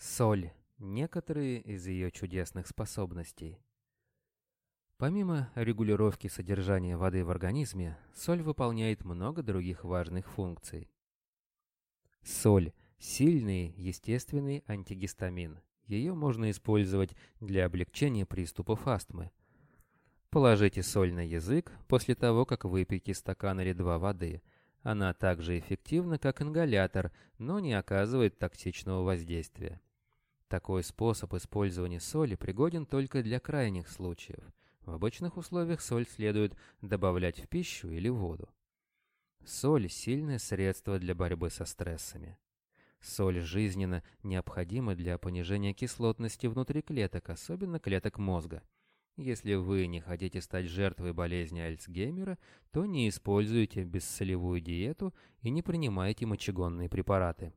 Соль. Некоторые из ее чудесных способностей. Помимо регулировки содержания воды в организме, соль выполняет много других важных функций. Соль – сильный естественный антигистамин. Ее можно использовать для облегчения приступов астмы. Положите соль на язык после того, как выпьете стакан или два воды. Она также эффективна, как ингалятор, но не оказывает токсичного воздействия. Такой способ использования соли пригоден только для крайних случаев. В обычных условиях соль следует добавлять в пищу или воду. Соль – сильное средство для борьбы со стрессами. Соль жизненно необходима для понижения кислотности внутри клеток, особенно клеток мозга. Если вы не хотите стать жертвой болезни Альцгеймера, то не используйте бессолевую диету и не принимайте мочегонные препараты.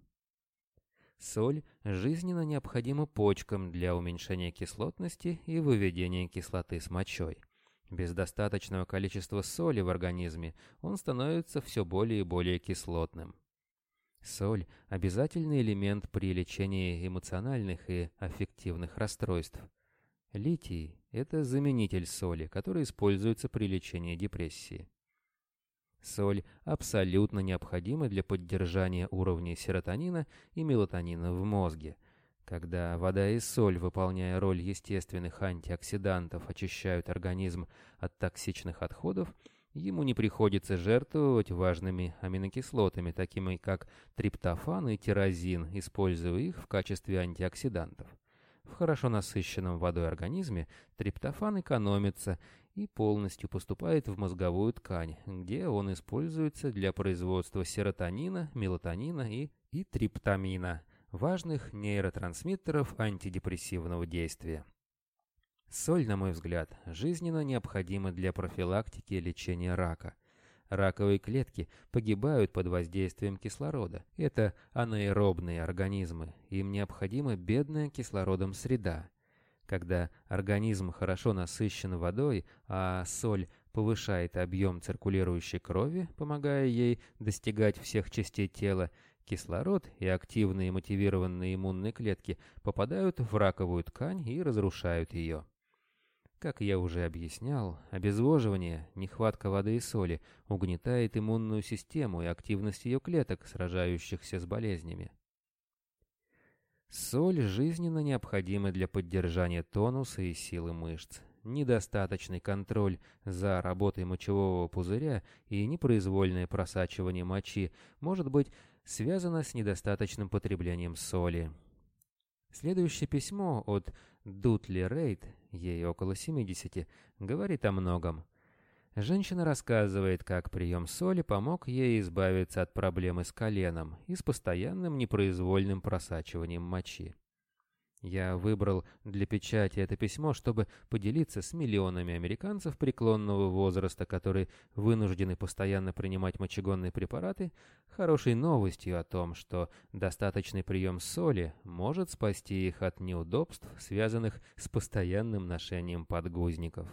Соль жизненно необходима почкам для уменьшения кислотности и выведения кислоты с мочой. Без достаточного количества соли в организме он становится все более и более кислотным. Соль – обязательный элемент при лечении эмоциональных и аффективных расстройств. Литий – это заменитель соли, который используется при лечении депрессии. Соль абсолютно необходима для поддержания уровней серотонина и мелатонина в мозге. Когда вода и соль, выполняя роль естественных антиоксидантов, очищают организм от токсичных отходов, ему не приходится жертвовать важными аминокислотами, такими как триптофан и тирозин, используя их в качестве антиоксидантов. В хорошо насыщенном водой организме триптофан экономится и полностью поступает в мозговую ткань, где он используется для производства серотонина, мелатонина и, и триптамина, важных нейротрансмиттеров антидепрессивного действия. Соль, на мой взгляд, жизненно необходима для профилактики и лечения рака. Раковые клетки погибают под воздействием кислорода. Это анаэробные организмы, им необходима бедная кислородом среда. Когда организм хорошо насыщен водой, а соль повышает объем циркулирующей крови, помогая ей достигать всех частей тела, кислород и активные мотивированные иммунные клетки попадают в раковую ткань и разрушают ее. Как я уже объяснял, обезвоживание, нехватка воды и соли угнетает иммунную систему и активность ее клеток, сражающихся с болезнями. Соль жизненно необходима для поддержания тонуса и силы мышц. Недостаточный контроль за работой мочевого пузыря и непроизвольное просачивание мочи может быть связано с недостаточным потреблением соли. Следующее письмо от Дутли Рейд, ей около 70, говорит о многом. Женщина рассказывает, как прием соли помог ей избавиться от проблемы с коленом и с постоянным непроизвольным просачиванием мочи. Я выбрал для печати это письмо, чтобы поделиться с миллионами американцев преклонного возраста, которые вынуждены постоянно принимать мочегонные препараты, хорошей новостью о том, что достаточный прием соли может спасти их от неудобств, связанных с постоянным ношением подгузников.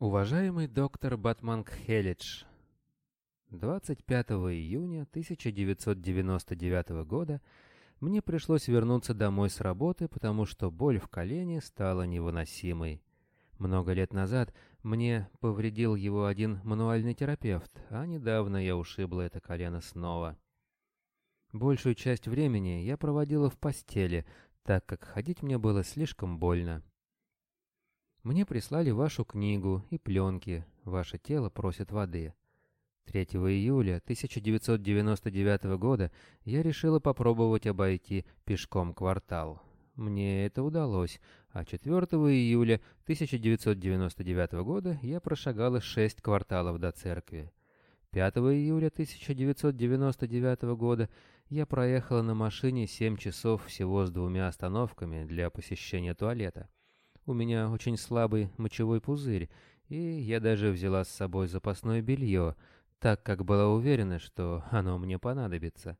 Уважаемый доктор Батманг Хелидж, 25 июня 1999 года мне пришлось вернуться домой с работы, потому что боль в колене стала невыносимой. Много лет назад мне повредил его один мануальный терапевт, а недавно я ушибла это колено снова. Большую часть времени я проводила в постели, так как ходить мне было слишком больно. Мне прислали вашу книгу и пленки. Ваше тело просит воды. 3 июля 1999 года я решила попробовать обойти пешком квартал. Мне это удалось, а 4 июля 1999 года я прошагала 6 кварталов до церкви. 5 июля 1999 года я проехала на машине 7 часов всего с двумя остановками для посещения туалета. У меня очень слабый мочевой пузырь, и я даже взяла с собой запасное белье, так как была уверена, что оно мне понадобится.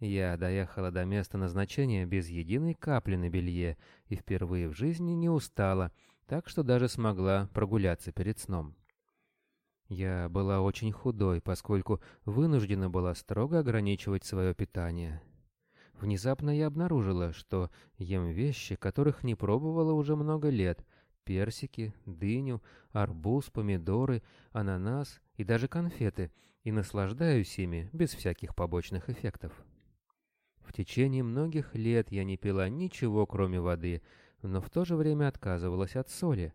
Я доехала до места назначения без единой капли на белье и впервые в жизни не устала, так что даже смогла прогуляться перед сном. Я была очень худой, поскольку вынуждена была строго ограничивать свое питание. Внезапно я обнаружила, что ем вещи, которых не пробовала уже много лет. Персики, дыню, арбуз, помидоры, ананас и даже конфеты, и наслаждаюсь ими без всяких побочных эффектов. В течение многих лет я не пила ничего, кроме воды, но в то же время отказывалась от соли.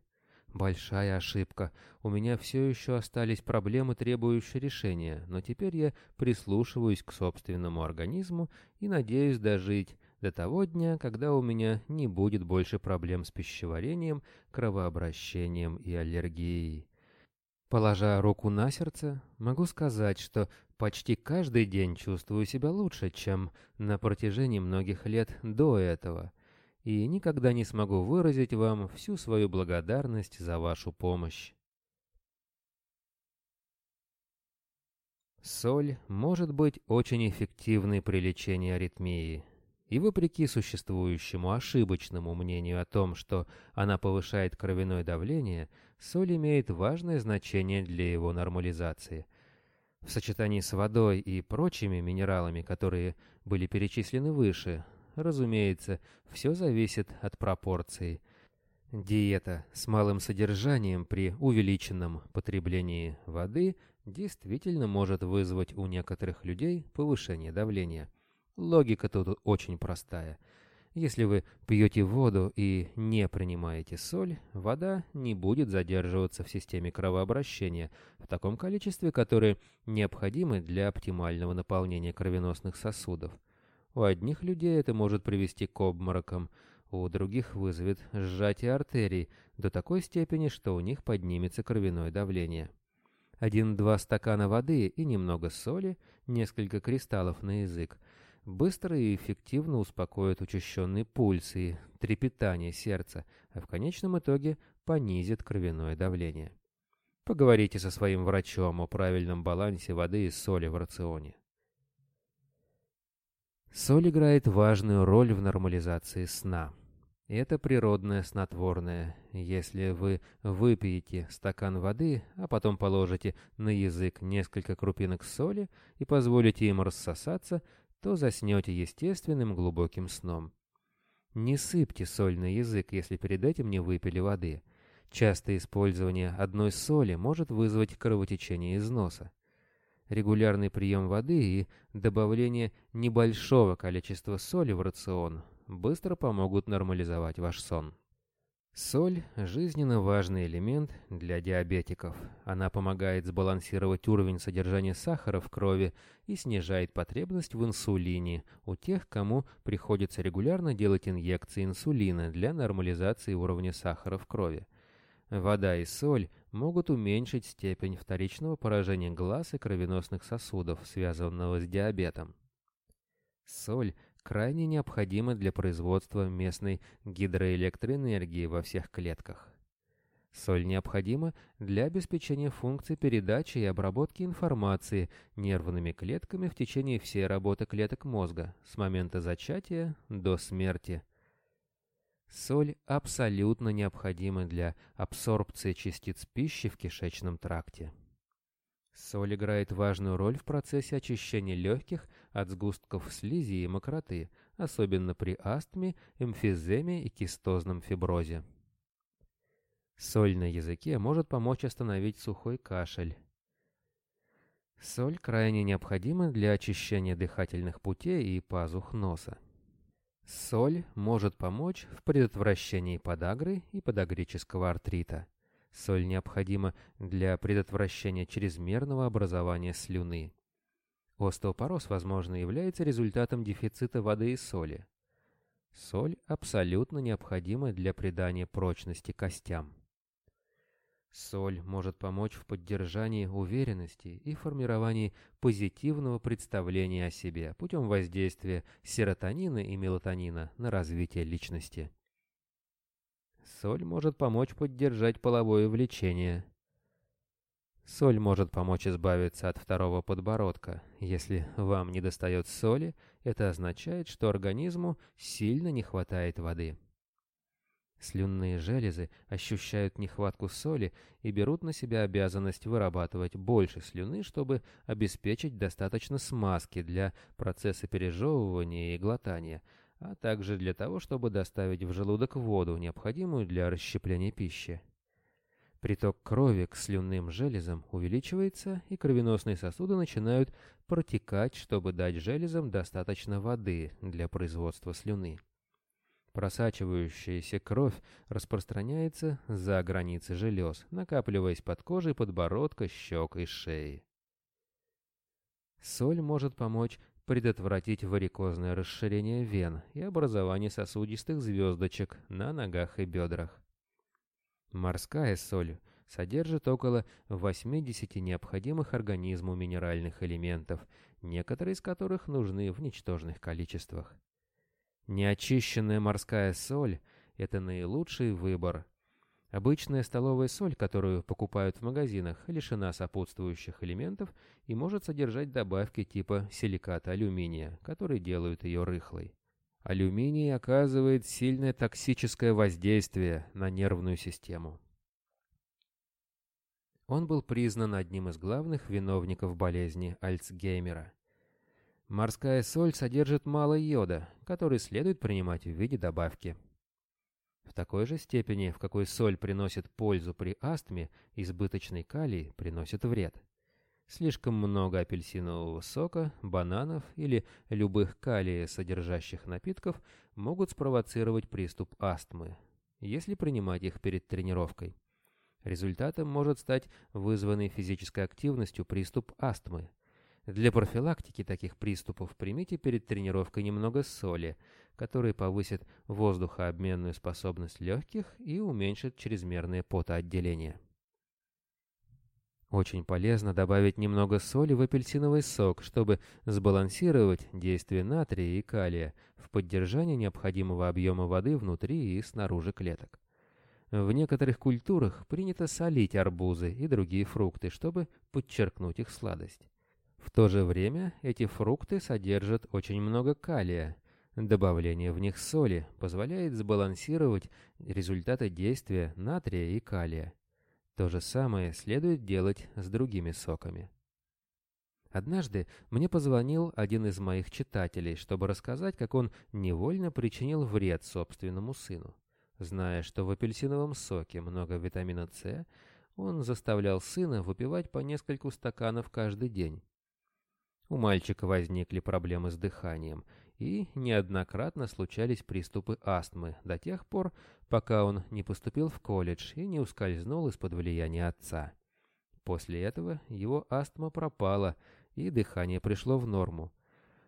Большая ошибка. У меня все еще остались проблемы, требующие решения, но теперь я прислушиваюсь к собственному организму и надеюсь дожить до того дня, когда у меня не будет больше проблем с пищеварением, кровообращением и аллергией. Положа руку на сердце, могу сказать, что почти каждый день чувствую себя лучше, чем на протяжении многих лет до этого — и никогда не смогу выразить вам всю свою благодарность за вашу помощь. Соль может быть очень эффективной при лечении аритмии, и вопреки существующему ошибочному мнению о том, что она повышает кровяное давление, соль имеет важное значение для его нормализации. В сочетании с водой и прочими минералами, которые были перечислены выше, разумеется, все зависит от пропорций. Диета с малым содержанием при увеличенном потреблении воды действительно может вызвать у некоторых людей повышение давления. Логика тут очень простая. Если вы пьете воду и не принимаете соль, вода не будет задерживаться в системе кровообращения в таком количестве, которое необходимо для оптимального наполнения кровеносных сосудов. У одних людей это может привести к обморокам, у других вызовет сжатие артерий до такой степени, что у них поднимется кровяное давление. Один-два стакана воды и немного соли, несколько кристаллов на язык, быстро и эффективно успокоят учащенный пульс и трепетание сердца, а в конечном итоге понизит кровяное давление. Поговорите со своим врачом о правильном балансе воды и соли в рационе. Соль играет важную роль в нормализации сна. Это природное снотворное. Если вы выпьете стакан воды, а потом положите на язык несколько крупинок соли и позволите им рассосаться, то заснете естественным глубоким сном. Не сыпьте соль на язык, если перед этим не выпили воды. Частое использование одной соли может вызвать кровотечение из носа регулярный прием воды и добавление небольшого количества соли в рацион быстро помогут нормализовать ваш сон. Соль – жизненно важный элемент для диабетиков. Она помогает сбалансировать уровень содержания сахара в крови и снижает потребность в инсулине у тех, кому приходится регулярно делать инъекции инсулина для нормализации уровня сахара в крови. Вода и соль могут уменьшить степень вторичного поражения глаз и кровеносных сосудов, связанного с диабетом. Соль крайне необходима для производства местной гидроэлектроэнергии во всех клетках. Соль необходима для обеспечения функций передачи и обработки информации нервными клетками в течение всей работы клеток мозга с момента зачатия до смерти. Соль абсолютно необходима для абсорбции частиц пищи в кишечном тракте. Соль играет важную роль в процессе очищения легких от сгустков слизи и мокроты, особенно при астме, эмфиземе и кистозном фиброзе. Соль на языке может помочь остановить сухой кашель. Соль крайне необходима для очищения дыхательных путей и пазух носа. Соль может помочь в предотвращении подагры и подагрического артрита. Соль необходима для предотвращения чрезмерного образования слюны. Остеопороз, возможно, является результатом дефицита воды и соли. Соль абсолютно необходима для придания прочности костям. Соль может помочь в поддержании уверенности и формировании позитивного представления о себе путем воздействия серотонина и мелатонина на развитие личности. Соль может помочь поддержать половое влечение. Соль может помочь избавиться от второго подбородка. Если вам не достает соли, это означает, что организму сильно не хватает воды. Слюнные железы ощущают нехватку соли и берут на себя обязанность вырабатывать больше слюны, чтобы обеспечить достаточно смазки для процесса пережевывания и глотания, а также для того, чтобы доставить в желудок воду, необходимую для расщепления пищи. Приток крови к слюнным железам увеличивается, и кровеносные сосуды начинают протекать, чтобы дать железам достаточно воды для производства слюны. Просачивающаяся кровь распространяется за границы желез, накапливаясь под кожей подбородка, щек и шеи. Соль может помочь предотвратить варикозное расширение вен и образование сосудистых звездочек на ногах и бедрах. Морская соль содержит около 80 необходимых организму минеральных элементов, некоторые из которых нужны в ничтожных количествах. Неочищенная морская соль – это наилучший выбор. Обычная столовая соль, которую покупают в магазинах, лишена сопутствующих элементов и может содержать добавки типа силиката алюминия, которые делают ее рыхлой. Алюминий оказывает сильное токсическое воздействие на нервную систему. Он был признан одним из главных виновников болезни Альцгеймера. Морская соль содержит мало йода, который следует принимать в виде добавки. В такой же степени, в какой соль приносит пользу при астме, избыточный калий приносит вред. Слишком много апельсинового сока, бананов или любых калия содержащих напитков могут спровоцировать приступ астмы, если принимать их перед тренировкой. Результатом может стать вызванный физической активностью приступ астмы, для профилактики таких приступов примите перед тренировкой немного соли, который повысит воздухообменную способность легких и уменьшит чрезмерное потоотделение. Очень полезно добавить немного соли в апельсиновый сок, чтобы сбалансировать действие натрия и калия в поддержании необходимого объема воды внутри и снаружи клеток. В некоторых культурах принято солить арбузы и другие фрукты, чтобы подчеркнуть их сладость. В то же время эти фрукты содержат очень много калия. Добавление в них соли позволяет сбалансировать результаты действия натрия и калия. То же самое следует делать с другими соками. Однажды мне позвонил один из моих читателей, чтобы рассказать, как он невольно причинил вред собственному сыну. Зная, что в апельсиновом соке много витамина С, он заставлял сына выпивать по нескольку стаканов каждый день. У мальчика возникли проблемы с дыханием, и неоднократно случались приступы астмы до тех пор, пока он не поступил в колледж и не ускользнул из-под влияния отца. После этого его астма пропала, и дыхание пришло в норму.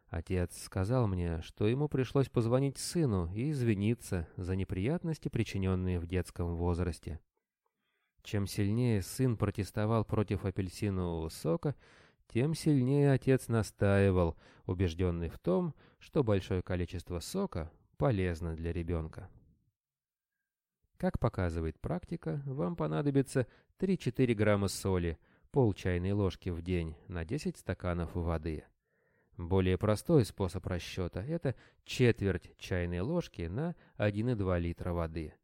Отец сказал мне, что ему пришлось позвонить сыну и извиниться за неприятности, причиненные в детском возрасте. Чем сильнее сын протестовал против апельсинового сока, тем сильнее отец настаивал, убежденный в том, что большое количество сока полезно для ребенка. Как показывает практика, вам понадобится 3-4 грамма соли, пол чайной ложки в день на 10 стаканов воды. Более простой способ расчета – это четверть чайной ложки на 1,2 литра воды.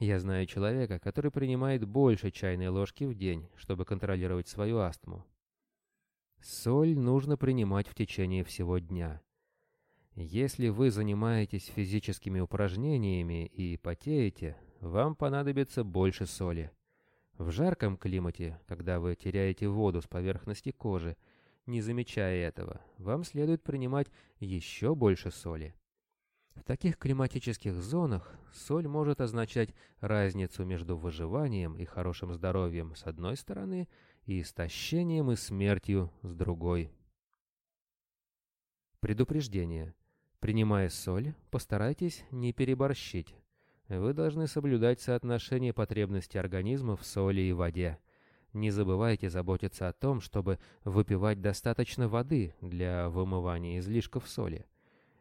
Я знаю человека, который принимает больше чайной ложки в день, чтобы контролировать свою астму. Соль нужно принимать в течение всего дня. Если вы занимаетесь физическими упражнениями и потеете, вам понадобится больше соли. В жарком климате, когда вы теряете воду с поверхности кожи, не замечая этого, вам следует принимать еще больше соли. В таких климатических зонах соль может означать разницу между выживанием и хорошим здоровьем с одной стороны и истощением и смертью с другой. Предупреждение. Принимая соль, постарайтесь не переборщить. Вы должны соблюдать соотношение потребностей организма в соли и воде. Не забывайте заботиться о том, чтобы выпивать достаточно воды для вымывания излишков соли.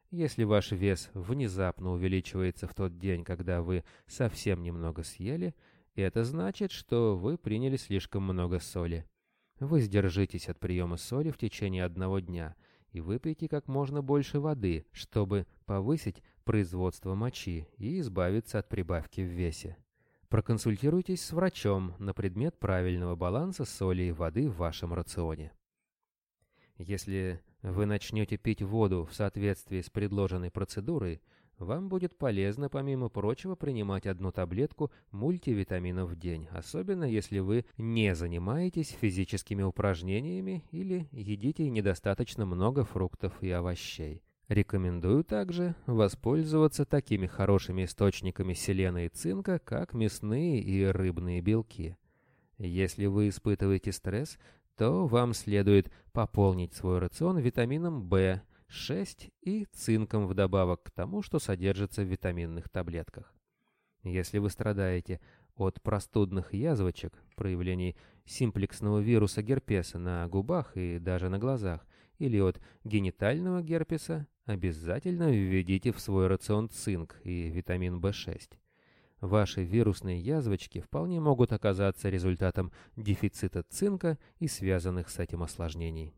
Если ваш вес внезапно увеличивается в тот день, когда вы совсем немного съели – это значит, что вы приняли слишком много соли. Вы сдержитесь от приема соли в течение одного дня, и выпейте как можно больше воды, чтобы повысить производство мочи и избавиться от прибавки в весе. Проконсультируйтесь с врачом на предмет правильного баланса соли и воды в вашем рационе. Если вы начнете пить воду в соответствии с предложенной процедурой, вам будет полезно, помимо прочего, принимать одну таблетку мультивитаминов в день, особенно если вы не занимаетесь физическими упражнениями или едите недостаточно много фруктов и овощей. Рекомендую также воспользоваться такими хорошими источниками селена и цинка, как мясные и рыбные белки. Если вы испытываете стресс, то вам следует пополнить свой рацион витамином В, 6 и цинком вдобавок к тому, что содержится в витаминных таблетках. Если вы страдаете от простудных язвочек, проявлений симплексного вируса герпеса на губах и даже на глазах, или от генитального герпеса, обязательно введите в свой рацион цинк и витамин В6. Ваши вирусные язвочки вполне могут оказаться результатом дефицита цинка и связанных с этим осложнений.